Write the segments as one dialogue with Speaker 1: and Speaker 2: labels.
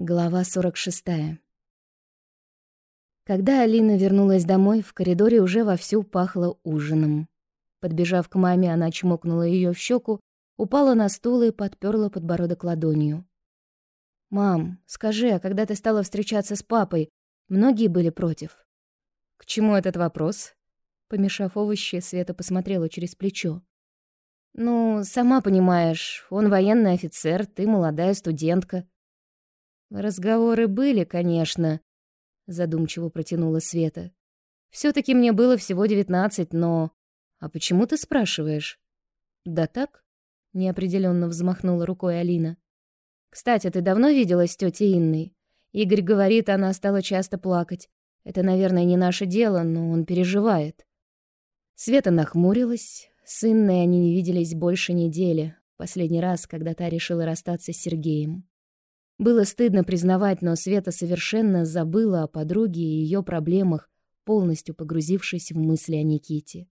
Speaker 1: Глава 46. Когда Алина вернулась домой, в коридоре уже вовсю пахло ужином. Подбежав к маме, она чмокнула ее в щеку, упала на стул и подперла подбородок ладонью. «Мам, скажи, а когда ты стала встречаться с папой, многие были против?» «К чему этот вопрос?» Помешав овощи, Света посмотрела через плечо. «Ну, сама понимаешь, он военный офицер, ты молодая студентка. Разговоры были, конечно, задумчиво протянула Света. все таки мне было всего девятнадцать, но А почему ты спрашиваешь? Да так, неопределенно взмахнула рукой Алина. Кстати, ты давно виделась с тетей Инной? Игорь говорит, она стала часто плакать. Это, наверное, не наше дело, но он переживает. Света нахмурилась. С Инной они не виделись больше недели. Последний раз, когда та решила расстаться с Сергеем. Было стыдно признавать, но Света совершенно забыла о подруге и ее проблемах, полностью погрузившись в мысли о Никите.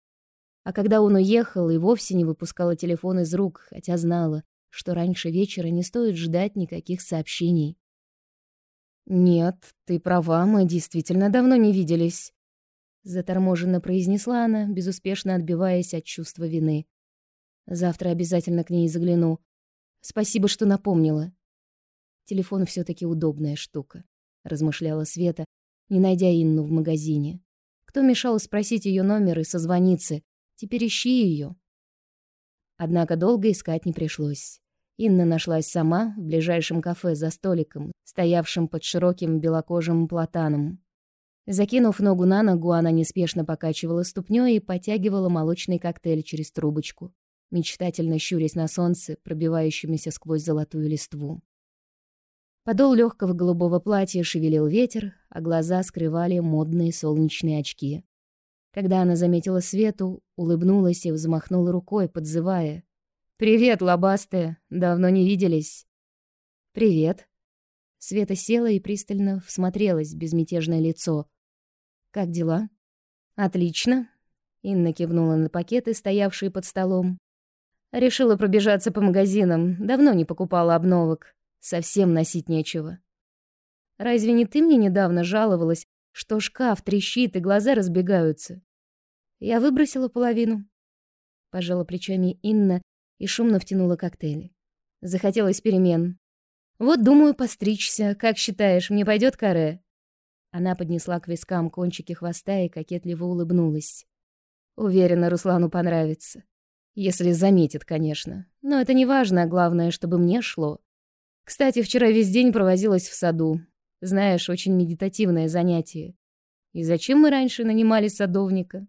Speaker 1: А когда он уехал, и вовсе не выпускала телефон из рук, хотя знала, что раньше вечера не стоит ждать никаких сообщений. «Нет, ты права, мы действительно давно не виделись», — заторможенно произнесла она, безуспешно отбиваясь от чувства вины. «Завтра обязательно к ней загляну. Спасибо, что напомнила». Телефон все таки удобная штука, размышляла Света, не найдя Инну в магазине. Кто мешал спросить ее номер и созвониться? Теперь ищи ее. Однако долго искать не пришлось. Инна нашлась сама в ближайшем кафе за столиком, стоявшим под широким белокожим платаном. Закинув ногу на ногу, она неспешно покачивала ступнёй и потягивала молочный коктейль через трубочку, мечтательно щурясь на солнце, пробивающемуся сквозь золотую листву. Подол легкого голубого платья шевелил ветер, а глаза скрывали модные солнечные очки. Когда она заметила Свету, улыбнулась и взмахнула рукой, подзывая. «Привет, лобастая! Давно не виделись!» «Привет!» Света села и пристально всмотрелась в безмятежное лицо. «Как дела?» «Отлично!» Инна кивнула на пакеты, стоявшие под столом. «Решила пробежаться по магазинам. Давно не покупала обновок. Совсем носить нечего. Разве не ты мне недавно жаловалась, что шкаф трещит и глаза разбегаются? Я выбросила половину. Пожала плечами Инна и шумно втянула коктейли. Захотелось перемен. Вот думаю постричься. Как считаешь, мне пойдет каре? Она поднесла к вискам кончики хвоста и кокетливо улыбнулась. Уверена, Руслану понравится. Если заметит, конечно. Но это не важно, главное, чтобы мне шло. Кстати, вчера весь день провозилась в саду. Знаешь, очень медитативное занятие. И зачем мы раньше нанимали садовника?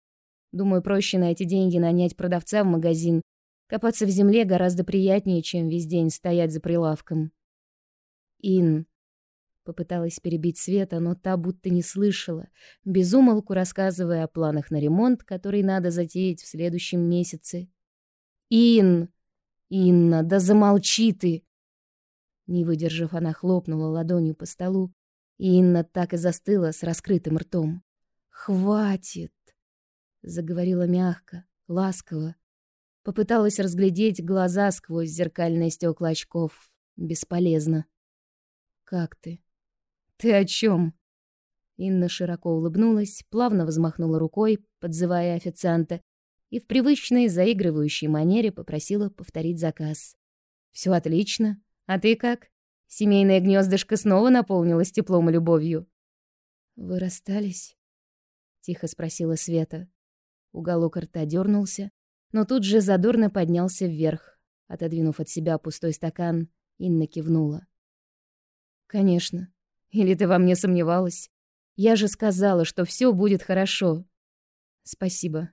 Speaker 1: Думаю, проще на эти деньги нанять продавца в магазин. Копаться в земле гораздо приятнее, чем весь день стоять за прилавком. Ин попыталась перебить Света, но та будто не слышала, безумолку рассказывая о планах на ремонт, который надо затеять в следующем месяце. Ин, Инна, да замолчи ты. Не выдержав, она хлопнула ладонью по столу, и Инна так и застыла с раскрытым ртом. «Хватит!» — заговорила мягко, ласково. Попыталась разглядеть глаза сквозь зеркальные стекла очков. Бесполезно. «Как ты?» «Ты о чем? Инна широко улыбнулась, плавно взмахнула рукой, подзывая официанта, и в привычной заигрывающей манере попросила повторить заказ. Все отлично. А ты как? Семейное гнездышко снова наполнилось теплом и любовью. Вы расстались? Тихо спросила Света. Уголок рта дернулся, но тут же задорно поднялся вверх. Отодвинув от себя пустой стакан, Инна кивнула. Конечно. Или ты во мне сомневалась? Я же сказала, что все будет хорошо. Спасибо.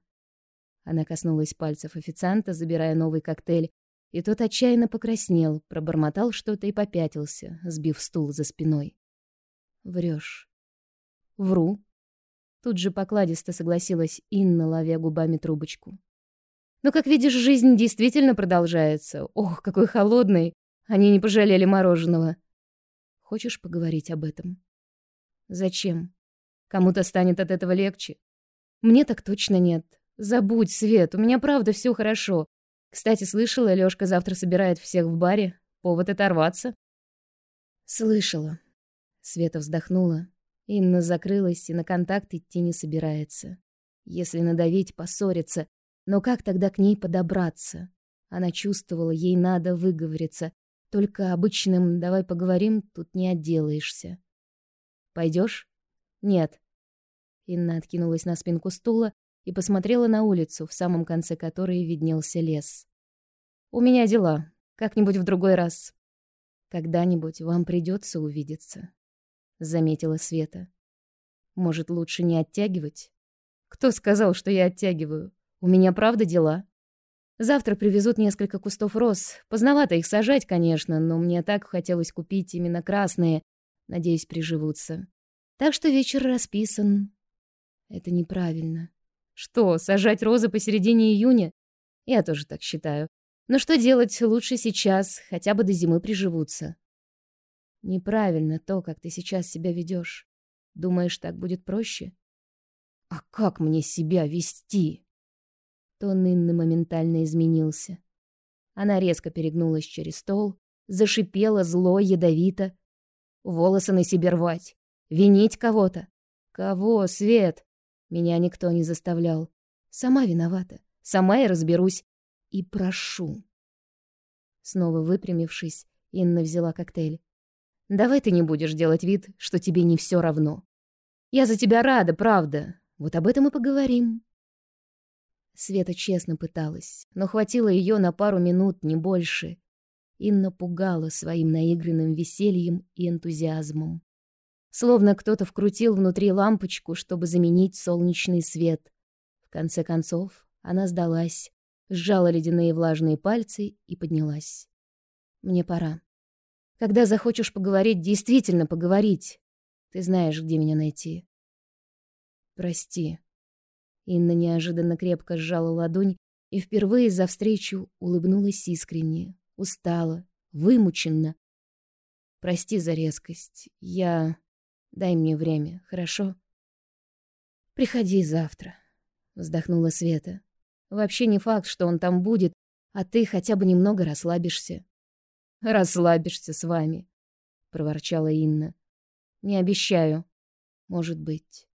Speaker 1: Она коснулась пальцев официанта, забирая новый коктейль, и тот отчаянно покраснел, пробормотал что-то и попятился, сбив стул за спиной. Врешь. Вру. Тут же покладисто согласилась Инна, ловя губами трубочку. Но, как видишь, жизнь действительно продолжается. Ох, какой холодный. Они не пожалели мороженого. Хочешь поговорить об этом? Зачем? Кому-то станет от этого легче. Мне так точно нет. Забудь, Свет, у меня правда все хорошо. Кстати, слышала, Лёшка завтра собирает всех в баре. Повод оторваться. Слышала. Света вздохнула. Инна закрылась и на контакт идти не собирается. Если надавить, поссориться. Но как тогда к ней подобраться? Она чувствовала, ей надо выговориться. Только обычным «давай поговорим» тут не отделаешься. Пойдешь? Нет. Инна откинулась на спинку стула и посмотрела на улицу, в самом конце которой виднелся лес. У меня дела. Как-нибудь в другой раз. Когда-нибудь вам придется увидеться, заметила Света. Может, лучше не оттягивать? Кто сказал, что я оттягиваю? У меня правда дела. Завтра привезут несколько кустов роз. Поздновато их сажать, конечно, но мне так хотелось купить именно красные. Надеюсь, приживутся. Так что вечер расписан. Это неправильно. Что, сажать розы посередине июня? Я тоже так считаю. Но что делать лучше сейчас, хотя бы до зимы приживутся. Неправильно то, как ты сейчас себя ведешь. Думаешь, так будет проще? А как мне себя вести? Тон Инны моментально изменился. Она резко перегнулась через стол, зашипела зло, ядовито. Волосы на себе рвать. Винить кого-то. Кого, Свет? Меня никто не заставлял. Сама виновата. Сама я разберусь. И прошу. Снова выпрямившись, Инна взяла коктейль. Давай ты не будешь делать вид, что тебе не все равно. Я за тебя рада, правда. Вот об этом и поговорим. Света честно пыталась, но хватило ее на пару минут, не больше. Инна пугала своим наигранным весельем и энтузиазмом. Словно кто-то вкрутил внутри лампочку, чтобы заменить солнечный свет. В конце концов, она сдалась, сжала ледяные влажные пальцы и поднялась. «Мне пора. Когда захочешь поговорить, действительно поговорить. Ты знаешь, где меня найти». «Прости». Инна неожиданно крепко сжала ладонь и впервые за встречу улыбнулась искренне, устала, вымученно. «Прости за резкость. Я...» Дай мне время, хорошо? Приходи завтра, вздохнула Света. Вообще не факт, что он там будет, а ты хотя бы немного расслабишься. Расслабишься с вами, проворчала Инна. Не обещаю. Может быть.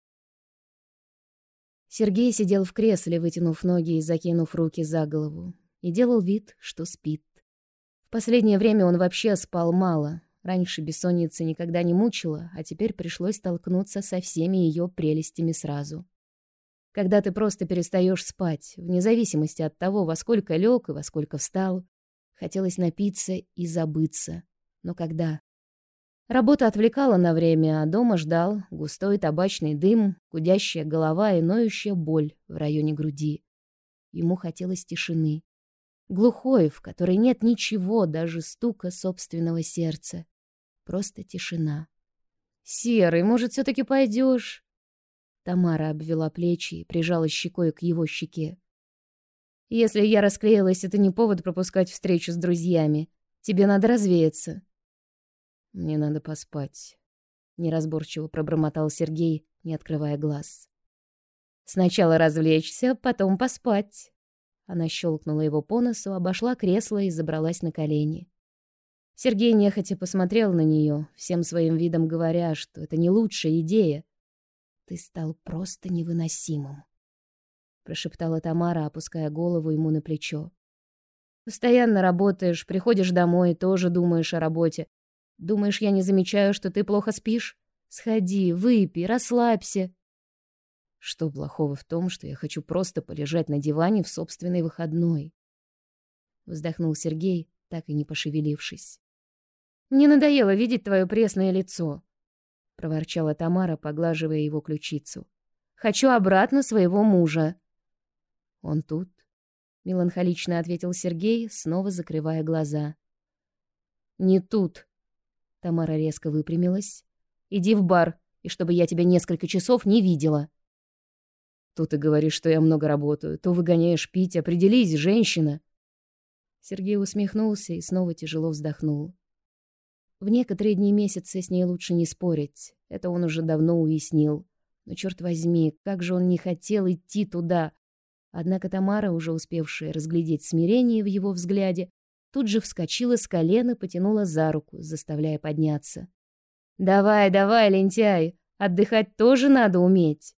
Speaker 1: Сергей сидел в кресле, вытянув ноги и закинув руки за голову, и делал вид, что спит. В последнее время он вообще спал мало, Раньше бессонница никогда не мучила, а теперь пришлось столкнуться со всеми ее прелестями сразу. Когда ты просто перестаешь спать, вне зависимости от того, во сколько лег и во сколько встал, хотелось напиться и забыться. Но когда? Работа отвлекала на время, а дома ждал густой табачный дым, гудящая голова и ноющая боль в районе груди. Ему хотелось тишины. Глухой, в которой нет ничего, даже стука собственного сердца. Просто тишина. «Серый, может, все-таки пойдешь?» Тамара обвела плечи и прижала щекой к его щеке. «Если я расклеилась, это не повод пропускать встречу с друзьями. Тебе надо развеяться». «Мне надо поспать», — неразборчиво пробормотал Сергей, не открывая глаз. «Сначала развлечься, потом поспать». Она щелкнула его по носу, обошла кресло и забралась на колени. Сергей нехотя посмотрел на нее, всем своим видом говоря, что это не лучшая идея. «Ты стал просто невыносимым», — прошептала Тамара, опуская голову ему на плечо. «Постоянно работаешь, приходишь домой, тоже думаешь о работе. Думаешь, я не замечаю, что ты плохо спишь? Сходи, выпей, расслабься». Что плохого в том, что я хочу просто полежать на диване в собственной выходной? Вздохнул Сергей, так и не пошевелившись. Мне надоело видеть твое пресное лицо, проворчала Тамара, поглаживая его ключицу. Хочу обратно своего мужа. Он тут, меланхолично ответил Сергей, снова закрывая глаза. Не тут. Тамара резко выпрямилась. Иди в бар, и чтобы я тебя несколько часов не видела. То ты говоришь, что я много работаю, то выгоняешь пить. Определись, женщина. Сергей усмехнулся и снова тяжело вздохнул. В некоторые дни месяца с ней лучше не спорить. Это он уже давно уяснил. Но, черт возьми, как же он не хотел идти туда. Однако Тамара, уже успевшая разглядеть смирение в его взгляде, тут же вскочила с колена, потянула за руку, заставляя подняться. «Давай, давай, лентяй, отдыхать тоже надо уметь».